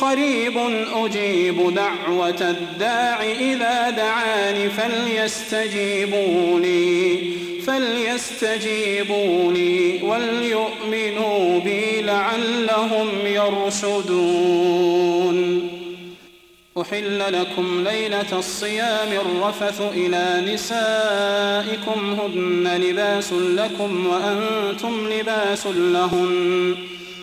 قريب أجيب دعوة الداع إذا دعاني فليستجيبوا لي فليستجيبوا لي وليؤمنوا بي لعلهم يرشدون. أحل لكم ليلة الصيام الرفث إلى نسائكم هن لباس لكم وأنتم لباس لهن.